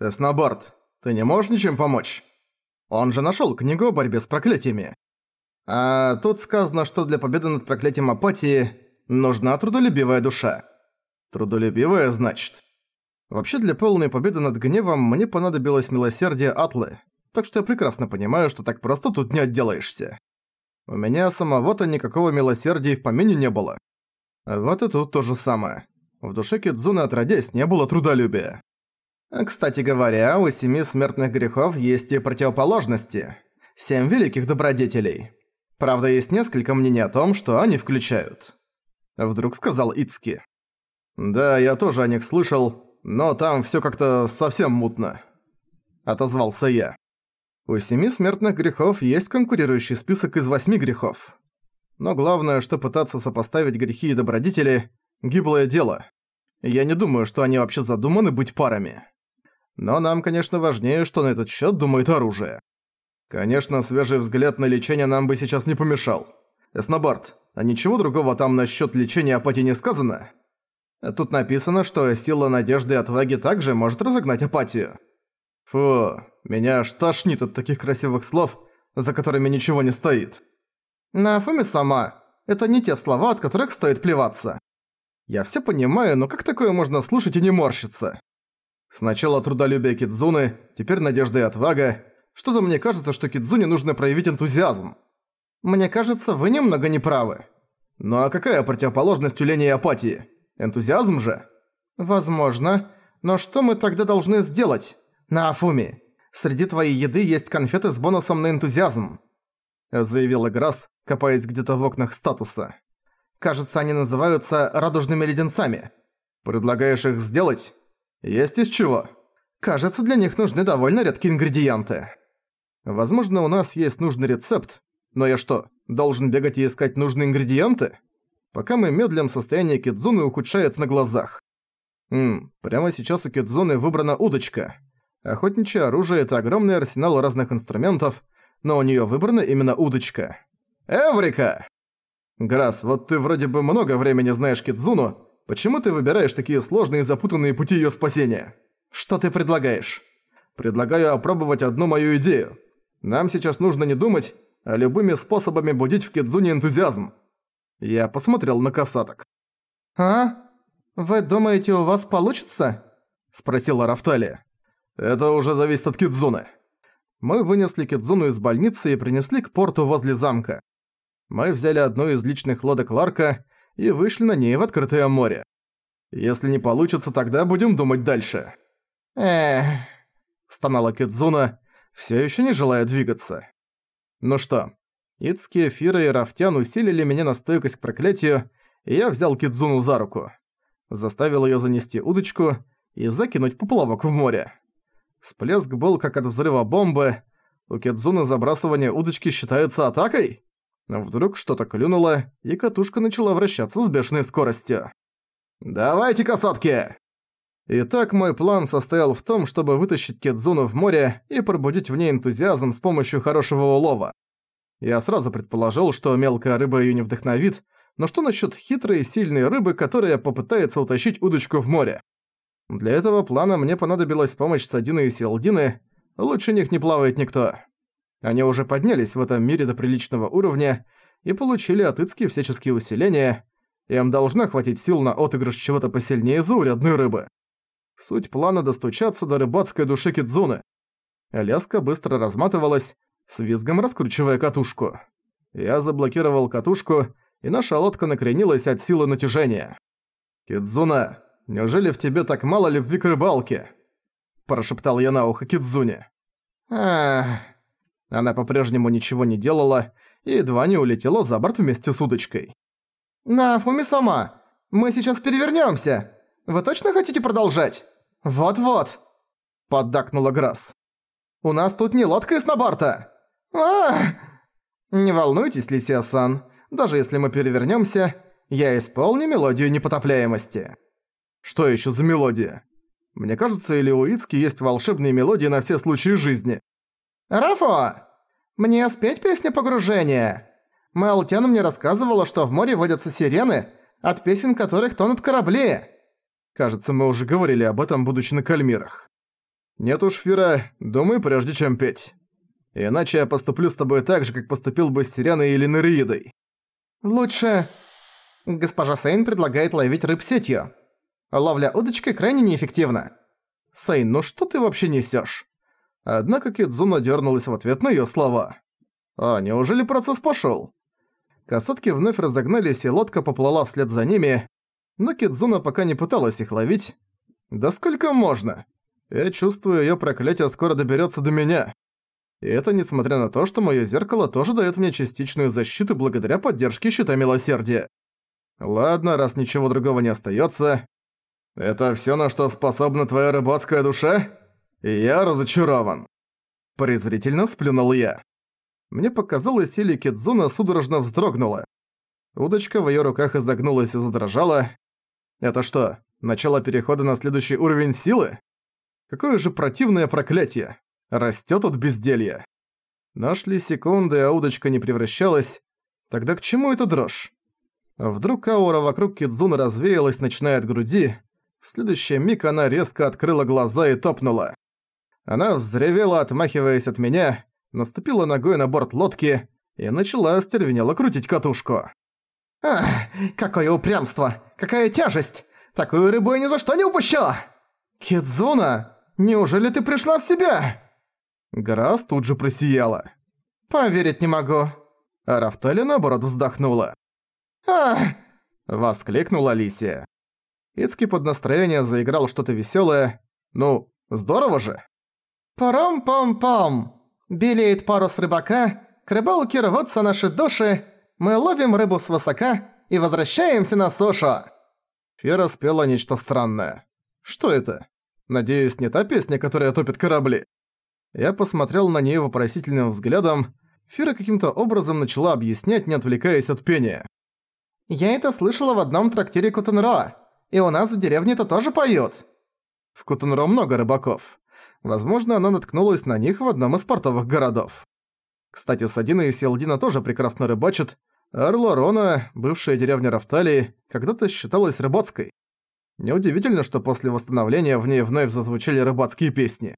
«Эснобард, ты не можешь ничем помочь? Он же нашёл книгу о борьбе с проклятиями. А тут сказано, что для победы над проклятием апатии нужна трудолюбивая душа. Трудолюбивая, значит? Вообще для полной победы над гневом мне понадобилось милосердие Атлы, так что я прекрасно понимаю, что так просто тут не отделаешься. У меня самого-то никакого милосердия и в помине не было. Вот и тут то же самое. В душе Кидзуны отродясь не было трудолюбия. Кстати говоря, у семи смертных грехов есть и противоположности. Семь великих добродетелей. Правда, есть несколько мнений о том, что они включают. Вдруг сказал Ицки. «Да, я тоже о них слышал, но там всё как-то совсем мутно», — отозвался я. У семи смертных грехов есть конкурирующий список из восьми грехов. Но главное, что пытаться сопоставить грехи и добродетели – гиблое дело. Я не думаю, что они вообще задуманы быть парами. Но нам, конечно, важнее, что на этот счет думает оружие. Конечно, свежий взгляд на лечение нам бы сейчас не помешал. Эснобард, а ничего другого там насчет лечения апатии не сказано? Тут написано, что сила надежды и отваги также может разогнать апатию. Фу, меня аж тошнит от таких красивых слов, за которыми ничего не стоит. Нафуми сама, это не те слова, от которых стоит плеваться. Я все понимаю, но как такое можно слушать и не морщиться? Сначала трудолюбие Кидзуны, теперь надежда и отвага. Что-то мне кажется, что Кидзуне нужно проявить энтузиазм. Мне кажется, вы немного неправы. Ну а какая противоположность у лени и апатии? Энтузиазм же? Возможно. Но что мы тогда должны сделать? На Афуми, среди твоей еды есть конфеты с бонусом на энтузиазм. Заявила Грасс, копаясь где-то в окнах статуса. Кажется, они называются радужными леденцами. Предлагаешь их сделать? Есть из чего? Кажется, для них нужны довольно редкие ингредиенты. Возможно, у нас есть нужный рецепт, но я что, должен бегать и искать нужные ингредиенты? Пока мы медлим, состояние Кидзуны ухудшается на глазах. Ммм, прямо сейчас у Кидзуны выбрана удочка. Охотничье оружие – это огромный арсенал разных инструментов, но у неё выбрана именно удочка. Эврика! Грас, вот ты вроде бы много времени знаешь Кидзуну, почему ты выбираешь такие сложные и запутанные пути её спасения? Что ты предлагаешь? Предлагаю опробовать одну мою идею. Нам сейчас нужно не думать, а любыми способами будить в Кидзуне энтузиазм. Я посмотрел на касаток. «А? Вы думаете, у вас получится?» – спросила Рафталия. «Это уже зависит от Кидзуны». Мы вынесли Кидзуну из больницы и принесли к порту возле замка. Мы взяли одну из личных лодок Ларка и вышли на ней в открытое море. Если не получится, тогда будем думать дальше. Эх, стонала Кидзуна, все еще не желая двигаться. Ну что, Ицки, Фира и Рафтян усилили меня на стойкость к проклятию, и я взял Кидзуну за руку. Заставил ее занести удочку и закинуть поплавок в море. Всплеск был как от взрыва бомбы. У Кидзуны забрасывание удочки считается атакой? Вдруг что-то клюнуло, и катушка начала вращаться с бешеной скоростью. «Давайте, касатки!» Итак, мой план состоял в том, чтобы вытащить Кедзуну в море и пробудить в ней энтузиазм с помощью хорошего улова. Я сразу предположил, что мелкая рыба её не вдохновит, но что насчёт хитрой и сильной рыбы, которая попытается утащить удочку в море? Для этого плана мне понадобилась помощь Садины и Селдины, лучше них не плавает никто. Они уже поднялись в этом мире до приличного уровня и получили от Ицки всяческие усиления, им должна хватить сил на отыгрыш чего-то посильнее заурядной рыбы. Суть плана достучаться до рыбацкой души Кидзуны. Ляска быстро разматывалась, с визгом раскручивая катушку. Я заблокировал катушку, и наша лодка накренилась от силы натяжения. «Кидзуна, неужели в тебе так мало любви к рыбалке?» Прошептал я на ухо Кидзуне. Ах. Она по-прежнему ничего не делала и едва не улетела за борт вместе с удочкой. «Нафуми сама, мы сейчас перевернёмся. Вы точно хотите продолжать?» «Вот-вот», — поддакнула Грасс. «У нас тут не лодка из Набарта!» а «Не волнуйтесь, Лисия-сан, даже если мы перевернёмся, я исполню мелодию непотопляемости». «Что ещё за мелодия?» Мне кажется, или у Ицки есть волшебные мелодии на все случаи жизни. «Рафо, мне спеть песню погружения?» Мэлтен мне рассказывала, что в море водятся сирены, от песен которых тонут корабли. Кажется, мы уже говорили об этом, будучи на Кальмирах. Нет уж, Фира, думай прежде чем петь. Иначе я поступлю с тобой так же, как поступил бы с Сиреной или Нереидой. Лучше... Госпожа Сейн предлагает ловить рыб сетью. Ловля удочкой крайне неэффективна. Сейн, ну что ты вообще несёшь? Однако Кидзуна дернулась в ответ на её слова. А, неужели процесс пошёл? Касатки вновь разогнались, и лодка поплыла вслед за ними, но Кидзуна пока не пыталась их ловить. Да сколько можно? Я чувствую, её проклятие скоро доберётся до меня. И это несмотря на то, что моё зеркало тоже даёт мне частичную защиту благодаря поддержке щита милосердия. Ладно, раз ничего другого не остаётся. Это всё, на что способна твоя рыбацкая душа? Я разочарован. Презрительно сплюнул я. Мне показалось, или Кидзуна судорожно вздрогнула. Удочка в её руках изогнулась и задрожала. Это что, начало перехода на следующий уровень силы? Какое же противное проклятие. Растёт от безделья. Нашли секунды, а удочка не превращалась. Тогда к чему эта дрожь? Вдруг аура вокруг Кидзуны развеялась, начиная от груди. В следующий миг она резко открыла глаза и топнула. Она взревела, отмахиваясь от меня, наступила ногой на борт лодки и начала остервенело крутить катушку. «Ах, какое упрямство! Какая тяжесть! Такую рыбу я ни за что не упущу!» «Кидзуна, неужели ты пришла в себя?» Грас тут же просияла. «Поверить не могу». А Рафтали наоборот вздохнула. «Ах!» – воскликнула Алисия. Ицки под настроение заиграл что-то веселое. Ну, здорово же. «Парам-пам-пам! Белеет парус рыбака, к рыбалке рвутся наши души, мы ловим рыбу свысока и возвращаемся на сушу!» Фера спела нечто странное. Что это? Надеюсь, не та песня, которая топит корабли. Я посмотрел на нее вопросительным взглядом. Фира каким-то образом начала объяснять, не отвлекаясь от пения. «Я это слышала в одном трактире Кутенро, и у нас в деревне это тоже поют». В Кутенро много рыбаков. Возможно, она наткнулась на них в одном из портовых городов. Кстати, Садина и Селдина тоже прекрасно рыбачат, а бывшая деревня Рафталии, когда-то считалась рыбацкой. Неудивительно, что после восстановления в ней вновь зазвучали рыбацкие песни.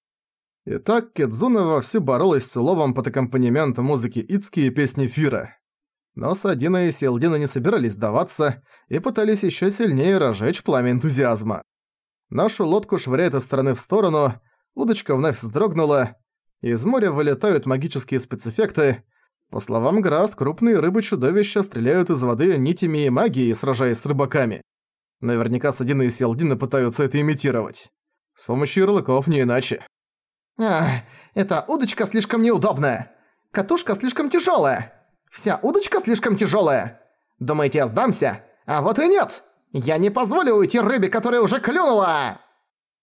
Итак, Кедзуна вовсю боролась с уловом под аккомпанемент музыки Ицки и песни Фира. Но Садина и Селдина не собирались сдаваться и пытались еще сильнее разжечь пламя энтузиазма. Нашу лодку швыряет из стороны в сторону, удочка вновь вздрогнула, из моря вылетают магические спецэффекты. По словам Грас, крупные рыбы-чудовища стреляют из воды нитями и магией, сражаясь с рыбаками. Наверняка Садина и Селдина пытаются это имитировать. С помощью ярлыков не иначе. Ах, эта удочка слишком неудобная. Катушка слишком тяжелая. Вся удочка слишком тяжелая. Думаете, я сдамся? А вот и нет. Я не позволю уйти рыбе, которая уже клюнула.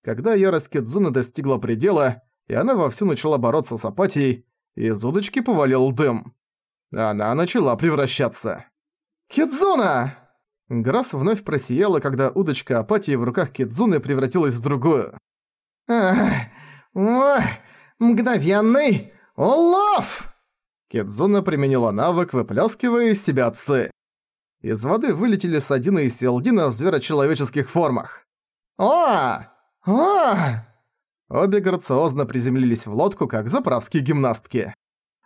Когда ярость Кидзуны достигла предела, и она вовсю начала бороться с апатией, из удочки повалил дым. Она начала превращаться. «Кидзуна!» Грасс вновь просияла, когда удочка апатии в руках Кидзуны превратилась в другую. «Ах, о, мгновенный улов!» Кидзуна применила навык, выплескивая из себя отцы. Из воды вылетели Садина и Селдина в зверочеловеческих формах. «О! О!» Обе грациозно приземлились в лодку, как заправские гимнастки.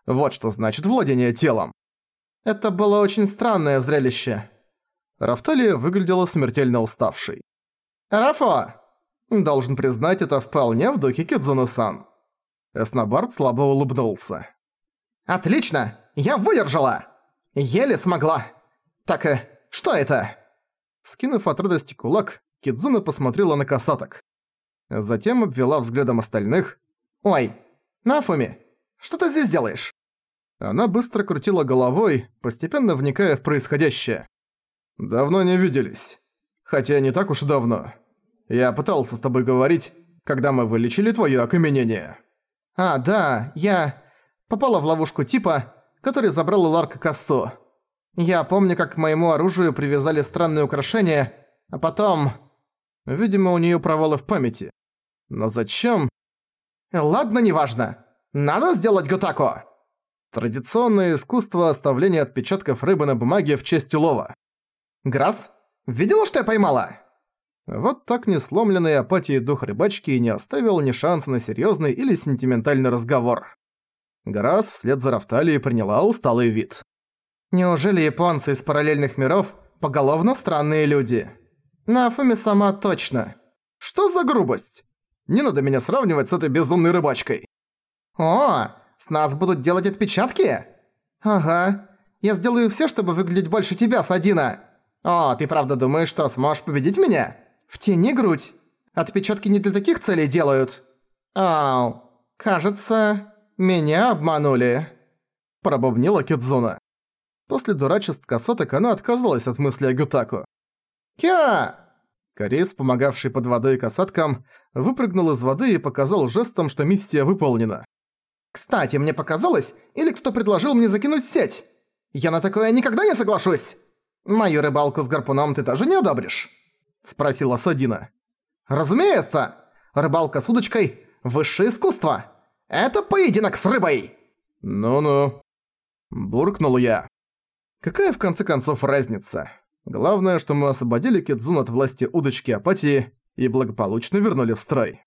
Вот что значит владение телом. Это было очень странное зрелище. Рафталия выглядела смертельно уставшей. «Рафо!» Должен признать, это вполне в духе Кидзуны-сан. Эснобард слабо улыбнулся. «Отлично! Я выдержала! Еле смогла! Так, э, что это?» Скинув от радости кулак, Кидзуна посмотрела на касаток. Затем обвела взглядом остальных. «Ой, Нафуми, что ты здесь делаешь?» Она быстро крутила головой, постепенно вникая в происходящее. «Давно не виделись. Хотя не так уж и давно. Я пытался с тобой говорить, когда мы вылечили твоё окаменение». «А, да, я попала в ловушку типа, который забрал у Ларка косу. Я помню, как к моему оружию привязали странные украшения, а потом... Видимо, у неё провалы в памяти. Но зачем? Ладно, неважно. Надо сделать гутако. Традиционное искусство оставления отпечатков рыбы на бумаге в честь улова. Грасс, видела, что я поймала? Вот так несломленный апатией дух рыбачки не оставил ни шанса на серьёзный или сентиментальный разговор. Гарас вслед за Рафталией приняла усталый вид. Неужели японцы из параллельных миров поголовно странные люди? Нафуми сама точно. Что за грубость? Не надо меня сравнивать с этой безумной рыбачкой. О, с нас будут делать отпечатки? Ага. Я сделаю всё, чтобы выглядеть больше тебя, Садина. О, ты правда думаешь, что сможешь победить меня? В тени грудь. Отпечатки не для таких целей делают. Ау. Кажется, меня обманули. Пробубнила Кидзуна. После дурачеств косоток она отказалась от мысли о Гютаку. «Кя!» Корейс, помогавший под водой касаткам, выпрыгнул из воды и показал жестом, что миссия выполнена. «Кстати, мне показалось, или кто предложил мне закинуть сеть? Я на такое никогда не соглашусь! Мою рыбалку с гарпуном ты тоже не одобришь?» Спросила Садина. «Разумеется! Рыбалка с удочкой – высшее искусство! Это поединок с рыбой!» «Ну-ну», – буркнул я. «Какая в конце концов разница?» Главное, что мы освободили Кидзун от власти удочки апатии и благополучно вернули в строй.